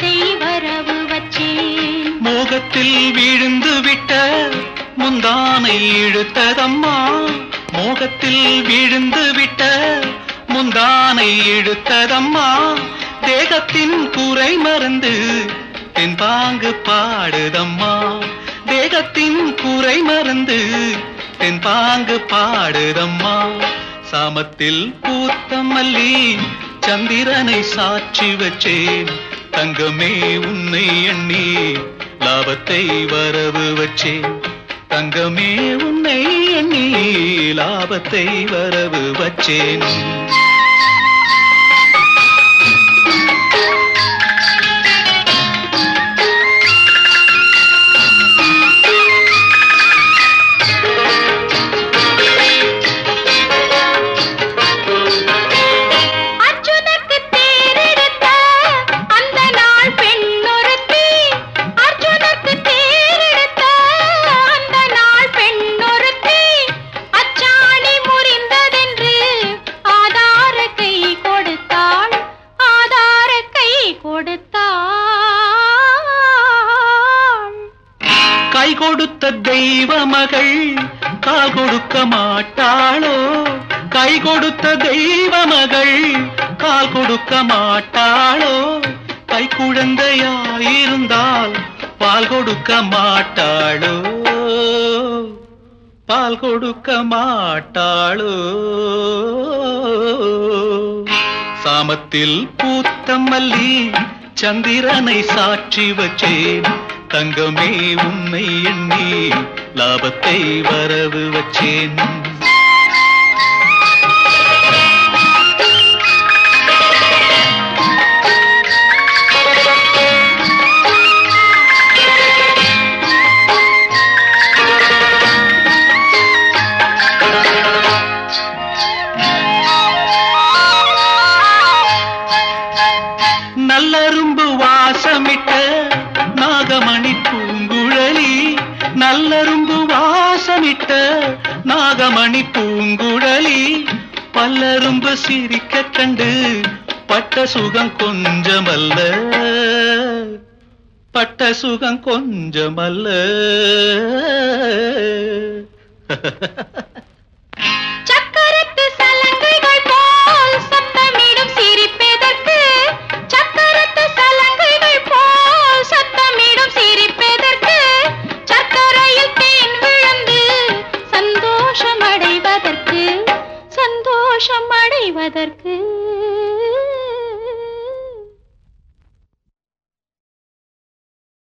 வச்சே வரவு வச்சே மோகத்தில் விழுந்து விட்ட முந்தானை இழுத்ததம்மா. மோகத்தில் விழுந்து விட்ட முந்தானை இழுத்ததம்மா. தேகத்தின் குறை மறந்து தென்பாங்கு பாடுதம்மா. தேகத்தின் குறை மறந்து தென்பாங்கு பாடுதம்மா. சாமத்தில் பூத்த மல்லி சந்திரனை சாட்சி வச்சேன். தங்கமே உன்னை எண்ணி லாபத்தை வரவு வச்சேன் தங்கமே உன்னை எண்ணி லாபத்தை வரவு வச்சேன். கொடுத்த தெய்வ மகள் கால் கொடுக்க மாட்டாளோ? கை கொடுத்த தெய்வ மகள் கால் கொடுக்க மாட்டாளோ? கை குழந்தையாயிருந்தால் பால் கொடுக்க மாட்டாளோ? பால் கொடுக்க மாட்டாளோ? சாமத்தில் பூத்த மல்லி சந்திரனை சாட்சி வச்சேன். தங்கமே உன்னை எண்ணி லாபத்தை வரவு வச்சேன். கல்லரும்பு வாசமிட்ட நாகமணி பூங்குழலி பல்லரும்பு சிரிக்க கண்டு பட்ட சுகம் கொஞ்சமல்ல. பட்ட சுகம் கொஞ்சமல்ல. மோட்சம் அடைவதற்கு